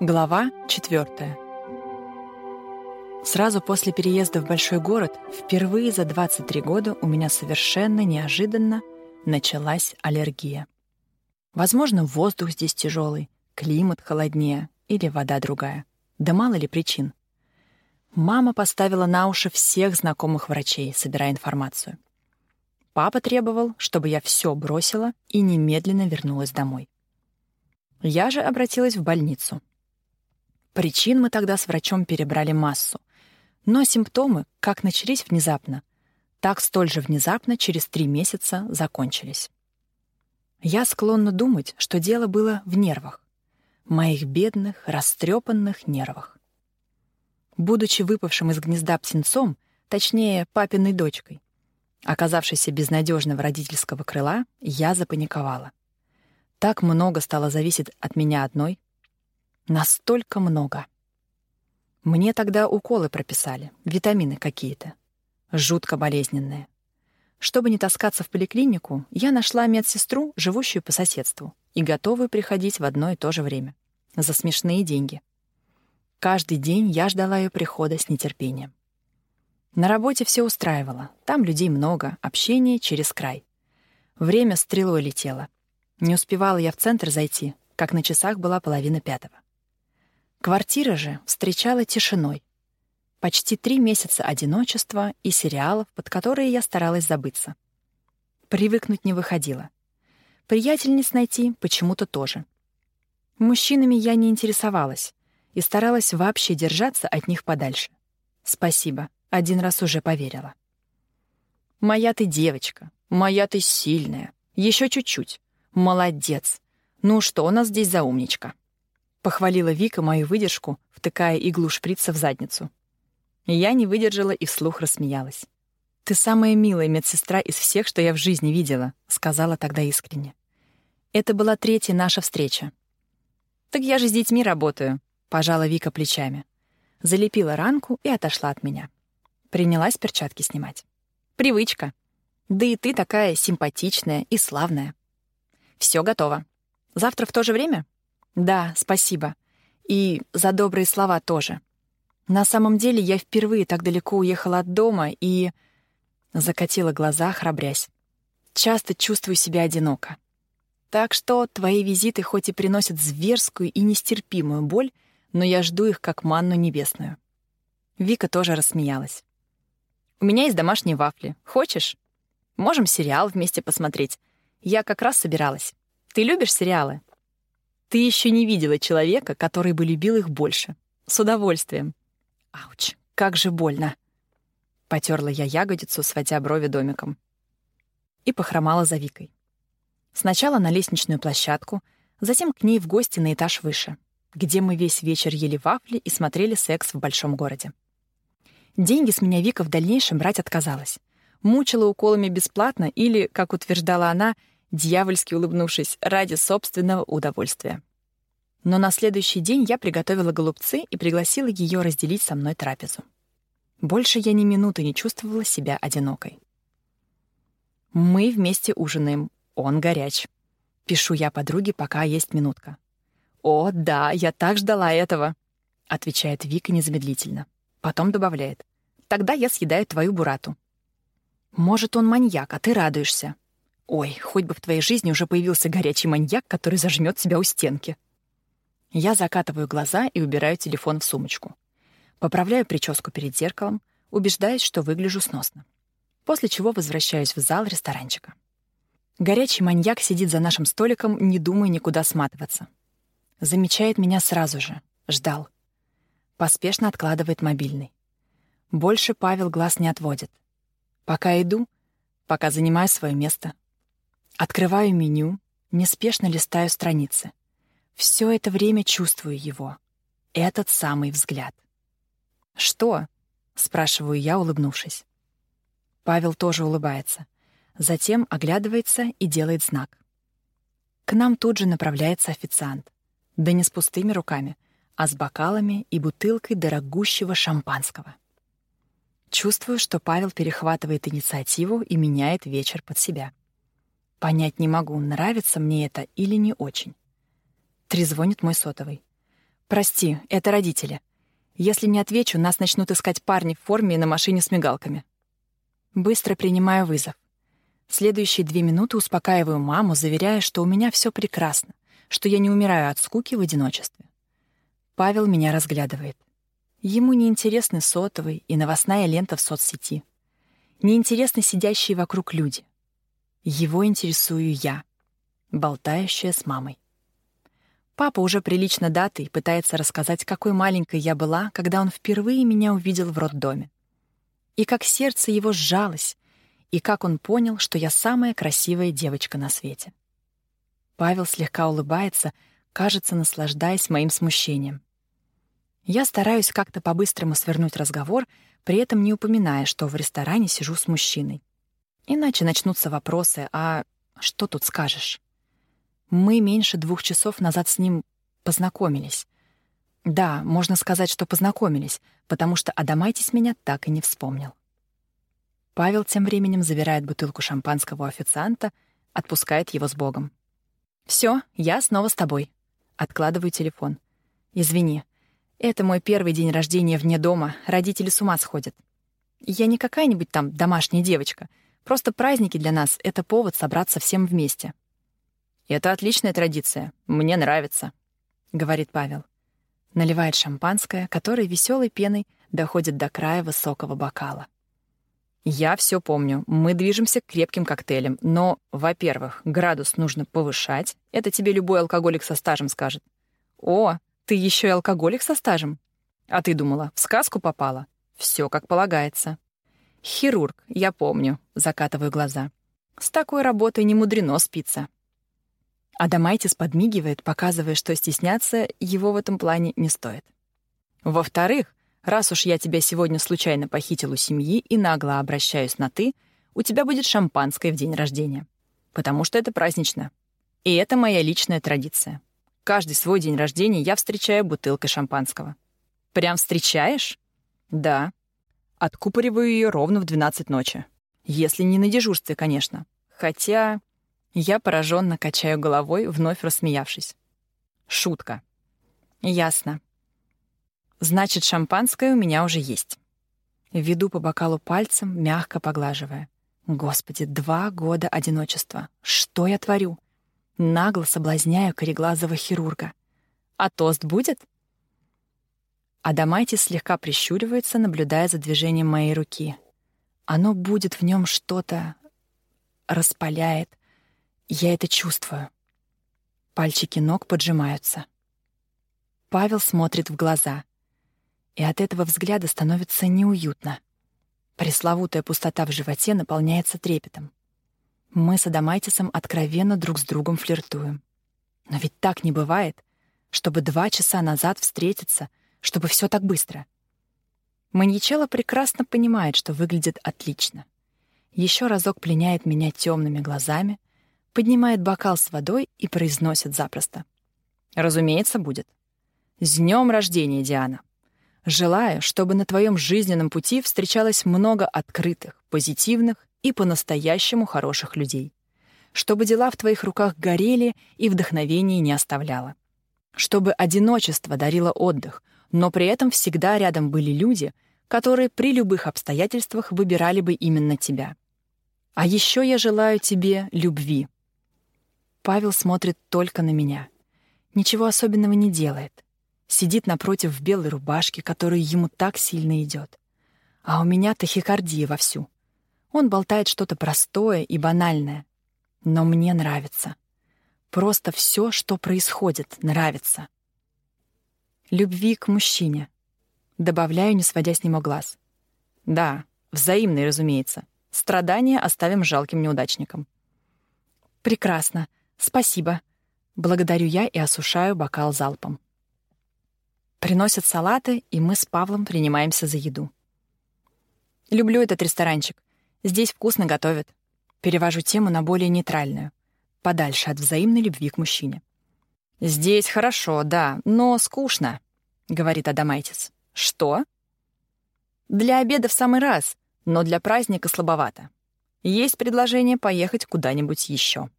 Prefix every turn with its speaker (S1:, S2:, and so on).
S1: Глава 4. Сразу после переезда в большой город, впервые за 23 года у меня совершенно неожиданно началась аллергия. Возможно, воздух здесь тяжелый, климат холоднее или вода другая. Да мало ли причин. Мама поставила на уши всех знакомых врачей, собирая информацию. Папа требовал, чтобы я все бросила и немедленно вернулась домой. Я же обратилась в больницу. Причин мы тогда с врачом перебрали массу. Но симптомы, как начались внезапно, так столь же внезапно через три месяца закончились. Я склонна думать, что дело было в нервах. Моих бедных, растрепанных нервах. Будучи выпавшим из гнезда птенцом, точнее, папиной дочкой, оказавшейся безнадежного родительского крыла, я запаниковала. Так много стало зависеть от меня одной, Настолько много. Мне тогда уколы прописали, витамины какие-то. Жутко болезненные. Чтобы не таскаться в поликлинику, я нашла медсестру, живущую по соседству, и готовую приходить в одно и то же время. За смешные деньги. Каждый день я ждала ее прихода с нетерпением. На работе все устраивало. Там людей много, общение через край. Время стрелой летело. Не успевала я в центр зайти, как на часах была половина пятого. Квартира же встречала тишиной. Почти три месяца одиночества и сериалов, под которые я старалась забыться. Привыкнуть не выходило. Приятельниц найти почему-то тоже. Мужчинами я не интересовалась и старалась вообще держаться от них подальше. Спасибо, один раз уже поверила. «Моя ты девочка, моя ты сильная, еще чуть-чуть. Молодец. Ну что у нас здесь за умничка?» Похвалила Вика мою выдержку, втыкая иглу шприца в задницу. Я не выдержала и вслух рассмеялась. «Ты самая милая медсестра из всех, что я в жизни видела», — сказала тогда искренне. Это была третья наша встреча. «Так я же с детьми работаю», — пожала Вика плечами. Залепила ранку и отошла от меня. Принялась перчатки снимать. «Привычка. Да и ты такая симпатичная и славная. Все готово. Завтра в то же время?» Да, спасибо. И за добрые слова тоже. На самом деле я впервые так далеко уехала от дома и... Закатила глаза, храбрясь. Часто чувствую себя одиноко. Так что твои визиты хоть и приносят зверскую и нестерпимую боль, но я жду их как манну небесную. Вика тоже рассмеялась. «У меня есть домашние вафли. Хочешь? Можем сериал вместе посмотреть. Я как раз собиралась. Ты любишь сериалы?» Ты еще не видела человека, который бы любил их больше. С удовольствием. Ауч, как же больно. Потерла я ягодицу, сводя брови домиком. И похромала за Викой. Сначала на лестничную площадку, затем к ней в гости на этаж выше, где мы весь вечер ели вафли и смотрели секс в большом городе. Деньги с меня Вика в дальнейшем брать отказалась. Мучила уколами бесплатно или, как утверждала она, дьявольски улыбнувшись, ради собственного удовольствия. Но на следующий день я приготовила голубцы и пригласила ее разделить со мной трапезу. Больше я ни минуты не чувствовала себя одинокой. Мы вместе ужинаем, он горяч. Пишу я подруге, пока есть минутка. «О, да, я так ждала этого», — отвечает Вика незамедлительно. Потом добавляет. «Тогда я съедаю твою бурату». «Может, он маньяк, а ты радуешься», Ой, хоть бы в твоей жизни уже появился горячий маньяк, который зажмет себя у стенки. Я закатываю глаза и убираю телефон в сумочку. Поправляю прическу перед зеркалом, убеждаясь, что выгляжу сносно. После чего возвращаюсь в зал ресторанчика. Горячий маньяк сидит за нашим столиком, не думая никуда сматываться. Замечает меня сразу же. Ждал. Поспешно откладывает мобильный. Больше Павел глаз не отводит. Пока иду, пока занимаю свое место — Открываю меню, неспешно листаю страницы. Все это время чувствую его. Этот самый взгляд. «Что?» — спрашиваю я, улыбнувшись. Павел тоже улыбается. Затем оглядывается и делает знак. К нам тут же направляется официант. Да не с пустыми руками, а с бокалами и бутылкой дорогущего шампанского. Чувствую, что Павел перехватывает инициативу и меняет вечер под себя. Понять не могу, нравится мне это или не очень. Трезвонит мой сотовый. «Прости, это родители. Если не отвечу, нас начнут искать парни в форме и на машине с мигалками». Быстро принимаю вызов. Следующие две минуты успокаиваю маму, заверяя, что у меня все прекрасно, что я не умираю от скуки в одиночестве. Павел меня разглядывает. Ему не интересны сотовый и новостная лента в соцсети. Не интересны сидящие вокруг люди. Его интересую я, болтающая с мамой. Папа уже прилично датый пытается рассказать, какой маленькой я была, когда он впервые меня увидел в роддоме. И как сердце его сжалось, и как он понял, что я самая красивая девочка на свете. Павел слегка улыбается, кажется, наслаждаясь моим смущением. Я стараюсь как-то по-быстрому свернуть разговор, при этом не упоминая, что в ресторане сижу с мужчиной. Иначе начнутся вопросы, а что тут скажешь? Мы меньше двух часов назад с ним познакомились. Да, можно сказать, что познакомились, потому что Адамайтис меня так и не вспомнил. Павел тем временем забирает бутылку шампанского у официанта, отпускает его с Богом. Все, я снова с тобой. Откладываю телефон. Извини, это мой первый день рождения вне дома, родители с ума сходят. Я не какая-нибудь там домашняя девочка. Просто праздники для нас — это повод собраться всем вместе. «Это отличная традиция. Мне нравится», — говорит Павел. Наливает шампанское, которое веселой пеной доходит до края высокого бокала. «Я все помню. Мы движемся к крепким коктейлям. Но, во-первых, градус нужно повышать. Это тебе любой алкоголик со стажем скажет. О, ты еще и алкоголик со стажем? А ты думала, в сказку попала? Все как полагается. Хирург, я помню, закатываю глаза. С такой работой не мудрено спиться. Адамайтис подмигивает, показывая, что стесняться его в этом плане не стоит. Во-вторых, раз уж я тебя сегодня случайно похитил у семьи и нагло обращаюсь на «ты», у тебя будет шампанское в день рождения. Потому что это празднично. И это моя личная традиция. Каждый свой день рождения я встречаю бутылкой шампанского. Прям встречаешь? Да. Откупориваю ее ровно в 12 ночи. Если не на дежурстве, конечно. Хотя я пораженно качаю головой, вновь рассмеявшись. Шутка. Ясно. Значит, шампанское у меня уже есть. Веду по бокалу пальцем, мягко поглаживая. Господи, два года одиночества. Что я творю? Нагло соблазняю кореглазого хирурга. «А тост будет?» Адамайтис слегка прищуривается, наблюдая за движением моей руки. Оно будет в нем что-то... распаляет. Я это чувствую. Пальчики ног поджимаются. Павел смотрит в глаза. И от этого взгляда становится неуютно. Пресловутая пустота в животе наполняется трепетом. Мы с Адамайтисом откровенно друг с другом флиртуем. Но ведь так не бывает, чтобы два часа назад встретиться, чтобы все так быстро. Маньячелло прекрасно понимает, что выглядит отлично. Еще разок пленяет меня темными глазами, поднимает бокал с водой и произносит запросто. «Разумеется, будет. С днем рождения, Диана! Желаю, чтобы на твоем жизненном пути встречалось много открытых, позитивных и по-настоящему хороших людей. Чтобы дела в твоих руках горели и вдохновение не оставляло. Чтобы одиночество дарило отдых, но при этом всегда рядом были люди, которые при любых обстоятельствах выбирали бы именно тебя. А еще я желаю тебе любви. Павел смотрит только на меня. Ничего особенного не делает. Сидит напротив в белой рубашке, которая ему так сильно идет. А у меня тахикардия вовсю. Он болтает что-то простое и банальное. Но мне нравится. Просто все, что происходит, нравится. Любви к мужчине. Добавляю, не сводя с него глаз. Да, взаимный, разумеется. Страдания оставим жалким неудачникам. Прекрасно. Спасибо. Благодарю я и осушаю бокал залпом. Приносят салаты, и мы с Павлом принимаемся за еду. Люблю этот ресторанчик. Здесь вкусно готовят. Перевожу тему на более нейтральную, подальше от взаимной любви к мужчине. «Здесь хорошо, да, но скучно», — говорит Адамайтис. «Что?» «Для обеда в самый раз, но для праздника слабовато. Есть предложение поехать куда-нибудь еще.